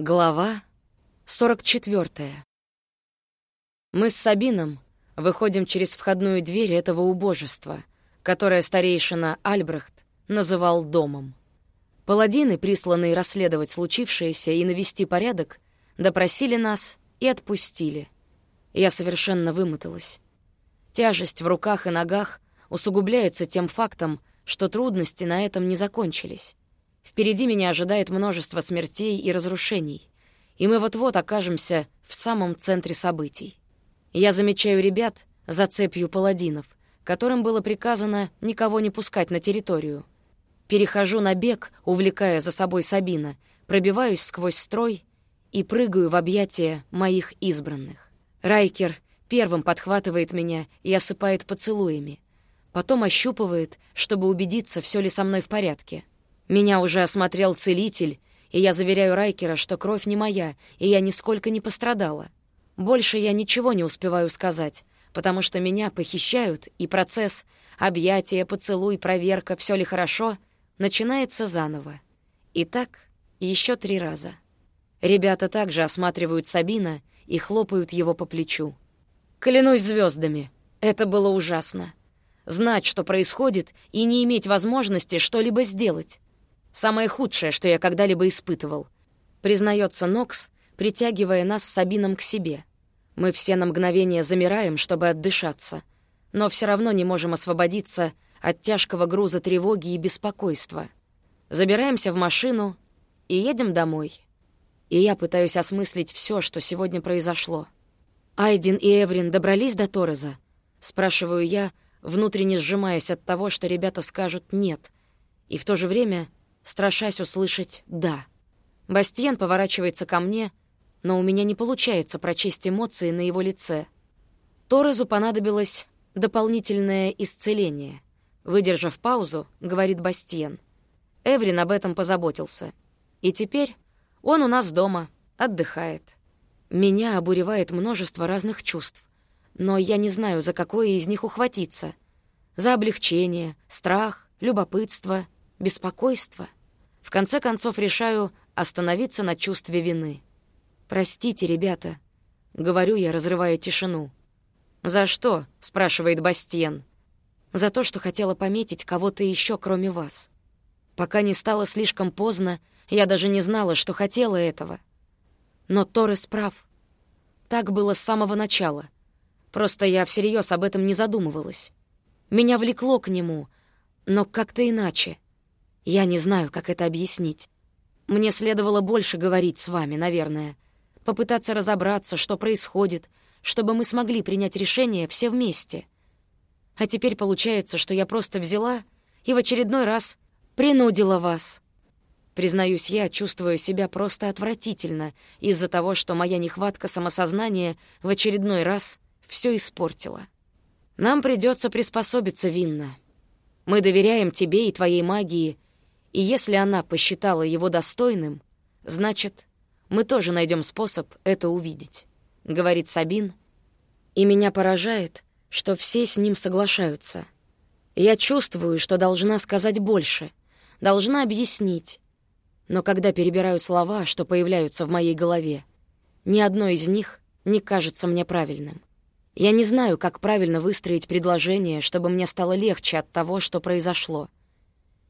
Глава 44. Мы с Сабином выходим через входную дверь этого убожества, которое старейшина Альбрехт называл домом. Паладины, присланные расследовать случившееся и навести порядок, допросили нас и отпустили. Я совершенно вымоталась. Тяжесть в руках и ногах усугубляется тем фактом, что трудности на этом не закончились. Впереди меня ожидает множество смертей и разрушений, и мы вот-вот окажемся в самом центре событий. Я замечаю ребят за цепью паладинов, которым было приказано никого не пускать на территорию. Перехожу на бег, увлекая за собой Сабина, пробиваюсь сквозь строй и прыгаю в объятия моих избранных. Райкер первым подхватывает меня и осыпает поцелуями. Потом ощупывает, чтобы убедиться, все ли со мной в порядке — меня уже осмотрел целитель, и я заверяю Райкера, что кровь не моя, и я нисколько не пострадала. Больше я ничего не успеваю сказать, потому что меня похищают, и процесс объятия, поцелуй, проверка, все ли хорошо, начинается заново. И так еще три раза. Ребята также осматривают Сабина и хлопают его по плечу. Клянусь звездами, это было ужасно. Знать, что происходит, и не иметь возможности что-либо сделать. Самое худшее, что я когда-либо испытывал. Признается Нокс, притягивая нас с Сабином к себе. Мы все на мгновение замираем, чтобы отдышаться, но все равно не можем освободиться от тяжкого груза тревоги и беспокойства. Забираемся в машину и едем домой. И я пытаюсь осмыслить все, что сегодня произошло. «Айдин и Эврин добрались до Торреза?» — спрашиваю я, внутренне сжимаясь от того, что ребята скажут «нет», и в то же время страшась услышать «да». Бастиен поворачивается ко мне, но у меня не получается прочесть эмоции на его лице. Торезу понадобилось дополнительное исцеление. Выдержав паузу, говорит Бастиен. Эврин об этом позаботился. И теперь он у нас дома, отдыхает. Меня обуревает множество разных чувств, но я не знаю, за какое из них ухватиться. За облегчение, страх, любопытство, беспокойство — в конце концов решаю остановиться на чувстве вины. «Простите, ребята», — говорю я, разрывая тишину. «За что?» — спрашивает Бастиен. «За то, что хотела пометить кого-то еще, кроме вас. Пока не стало слишком поздно, я даже не знала, что хотела этого. Но Торрес прав. Так было с самого начала. Просто я всерьез об этом не задумывалась. Меня влекло к нему, но как-то иначе. Я не знаю, как это объяснить. Мне следовало больше говорить с вами, наверное. Попытаться разобраться, что происходит, чтобы мы смогли принять решение все вместе. А теперь получается, что я просто взяла и в очередной раз принудила вас. Признаюсь, я чувствую себя просто отвратительно из-за того, что моя нехватка самосознания в очередной раз все испортила. Нам придется приспособиться, Винна. Мы доверяем тебе и твоей магии — и если она посчитала его достойным, значит, мы тоже найдем способ это увидеть», — говорит Сабин. И меня поражает, что все с ним соглашаются. Я чувствую, что должна сказать больше, должна объяснить. Но когда перебираю слова, что появляются в моей голове, ни одно из них не кажется мне правильным. Я не знаю, как правильно выстроить предложение, чтобы мне стало легче от того, что произошло —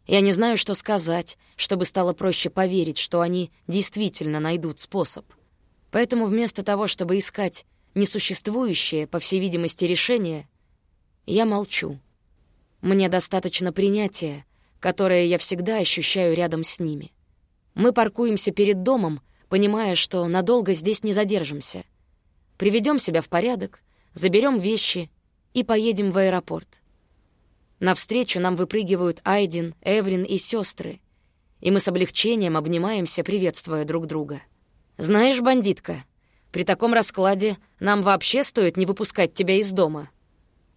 я не знаю, что сказать, чтобы стало проще поверить, что они действительно найдут способ. Поэтому вместо того, чтобы искать несуществующее, по всей видимости, решение, я молчу. Мне достаточно принятия, которое я всегда ощущаю рядом с ними. Мы паркуемся перед домом, понимая, что надолго здесь не задержимся. Приведем себя в порядок, заберем вещи и поедем в аэропорт. Навстречу нам выпрыгивают Айдин, Эврин и сестры, и мы с облегчением обнимаемся, приветствуя друг друга. «Знаешь, бандитка, при таком раскладе нам вообще стоит не выпускать тебя из дома.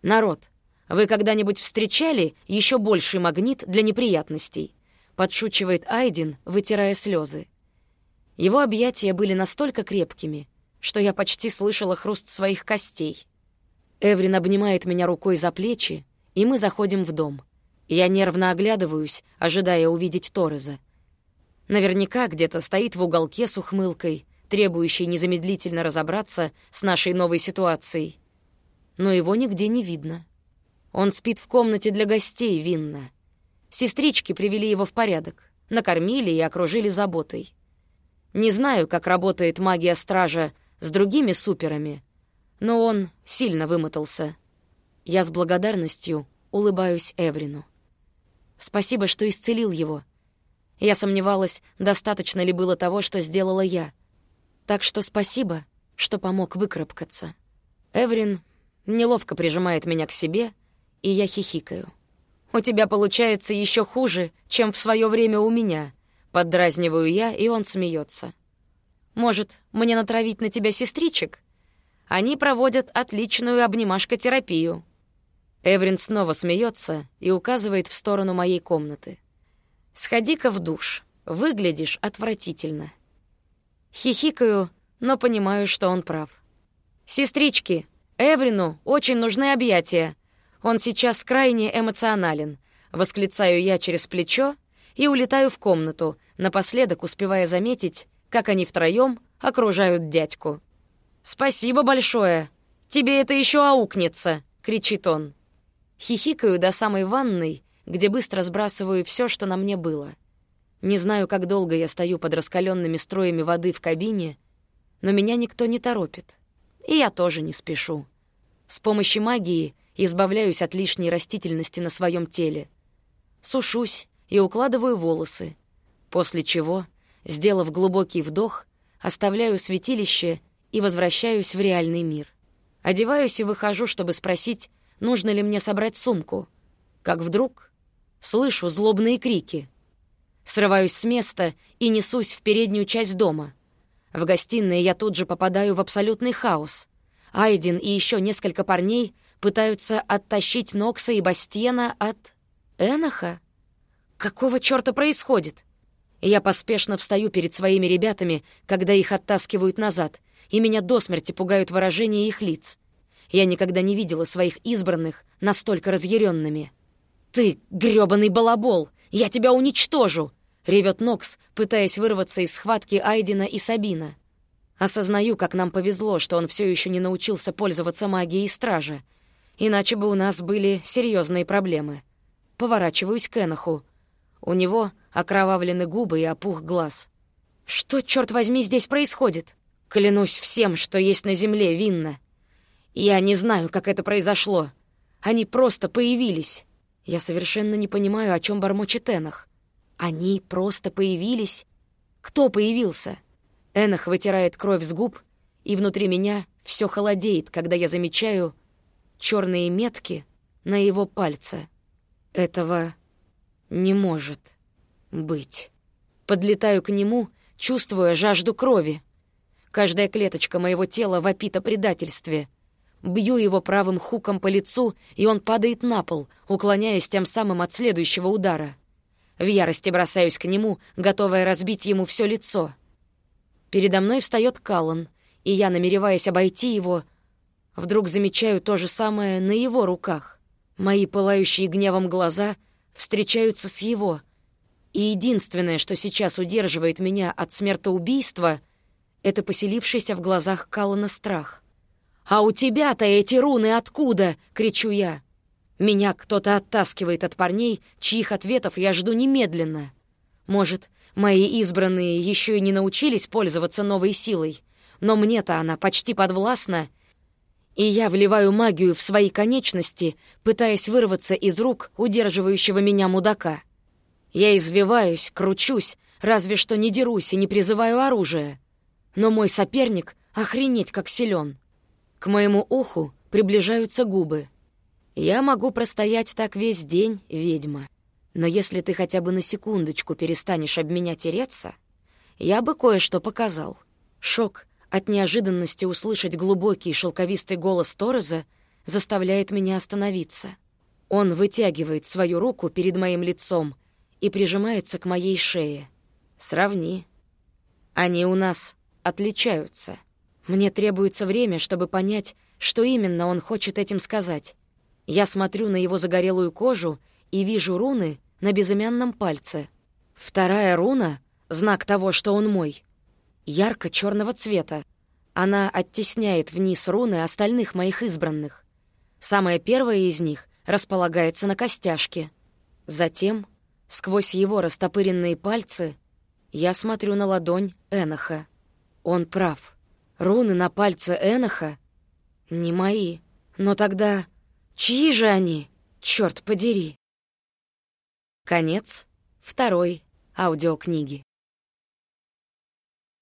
Народ, вы когда-нибудь встречали еще больший магнит для неприятностей?» — подшучивает Айдин, вытирая слезы. Его объятия были настолько крепкими, что я почти слышала хруст своих костей. Эврин обнимает меня рукой за плечи, и мы заходим в дом. Я нервно оглядываюсь, ожидая увидеть Торреза. Наверняка где-то стоит в уголке с ухмылкой, требующей незамедлительно разобраться с нашей новой ситуацией. Но его нигде не видно. Он спит в комнате для гостей Винна. Сестрички привели его в порядок, накормили и окружили заботой. Не знаю, как работает магия стража с другими суперами, но он сильно вымотался. Я с благодарностью улыбаюсь Эврину. Спасибо, что исцелил его. Я сомневалась, достаточно ли было того, что сделала я. Так что спасибо, что помог выкарабкаться. Эврин неловко прижимает меня к себе, и я хихикаю. «У тебя получается еще хуже, чем в свое время у меня», — поддразниваю я, и он смеется. «Может, мне натравить на тебя сестричек? Они проводят отличную обнимашкотерапию». Эврин снова смеется и указывает в сторону моей комнаты. «Сходи-ка в душ. Выглядишь отвратительно». Хихикаю, но понимаю, что он прав. «Сестрички, Эврину очень нужны объятия. Он сейчас крайне эмоционален. Восклицаю я через плечо и улетаю в комнату, напоследок успевая заметить, как они втроем окружают дядьку. «Спасибо большое! Тебе это еще аукнется!» — кричит он. Хихикаю до самой ванной, где быстро сбрасываю все, что на мне было. Не знаю, как долго я стою под раскаленными строями воды в кабине, но меня никто не торопит. И я тоже не спешу. С помощью магии избавляюсь от лишней растительности на своем теле. Сушусь и укладываю волосы, после чего, сделав глубокий вдох, оставляю святилище и возвращаюсь в реальный мир. Одеваюсь и выхожу, чтобы спросить, нужно ли мне собрать сумку. Как вдруг слышу злобные крики. Срываюсь с места и несусь в переднюю часть дома. В гостиной я тут же попадаю в абсолютный хаос. Айден и еще несколько парней пытаются оттащить Нокса и Бастена от... Эноха? Какого чёрта происходит? Я поспешно встаю перед своими ребятами, когда их оттаскивают назад, и меня до смерти пугают выражения их лиц. Я никогда не видела своих избранных настолько разъяренными. «Ты, грёбаный балабол! Я тебя уничтожу!» — ревет Нокс, пытаясь вырваться из схватки Айдена и Сабина. Осознаю, как нам повезло, что он все еще не научился пользоваться магией стража, Иначе бы у нас были серьезные проблемы. Поворачиваюсь к Эноху. У него окровавлены губы и опух глаз. Что, черт возьми, здесь происходит? Клянусь всем, что есть на земле, винно. Я не знаю, как это произошло. Они просто появились. Я совершенно не понимаю, о чем бормочет Энох. Они просто появились? Кто появился? Энох вытирает кровь с губ, и внутри меня все холодеет, когда я замечаю, черные метки на его пальце. Этого не может быть. Подлетаю к нему, чувствуя жажду крови. Каждая клеточка моего тела вопит о предательстве. Бью его правым хуком по лицу, и он падает на пол, уклоняясь тем самым от следующего удара. В ярости бросаюсь к нему, готовая разбить ему все лицо. Передо мной встает Каллан, и я, намереваясь обойти его, Вдруг замечаю то же самое на его руках. Мои пылающие гневом глаза встречаются с его. И единственное, что сейчас удерживает меня от смертоубийства, это поселившийся в глазах Калана страх. «А у тебя-то эти руны откуда?» — кричу я. Меня кто-то оттаскивает от парней, чьих ответов я жду немедленно. Может, мои избранные еще и не научились пользоваться новой силой, но мне-то она почти подвластна — и я вливаю магию в свои конечности, пытаясь вырваться из рук удерживающего меня мудака. Я извиваюсь, кручусь, разве что не дерусь и не призываю оружие. Но мой соперник охренеть как силен. К моему уху приближаются губы. Я могу простоять так весь день, ведьма. Но если ты хотя бы на секундочку перестанешь об меня тереться, я бы кое-что показал. Шок от неожиданности услышать глубокий шелковистый голос Торреза заставляет меня остановиться. Он вытягивает свою руку перед моим лицом и прижимается к моей шее. Сравни. Они у нас отличаются. Мне требуется время, чтобы понять, что именно он хочет этим сказать. Я смотрю на его загорелую кожу и вижу руны на безымянном пальце. Вторая руна знак того, что он мой. Ярко черного цвета. Она оттесняет вниз руны остальных моих избранных. Самая первая из них располагается на костяшке. Затем, сквозь его растопыренные пальцы, я смотрю на ладонь Эноха. Он прав. Руны на пальце Эноха не мои. Но тогда чьи же они, черт подери? Конец второй аудиокниги.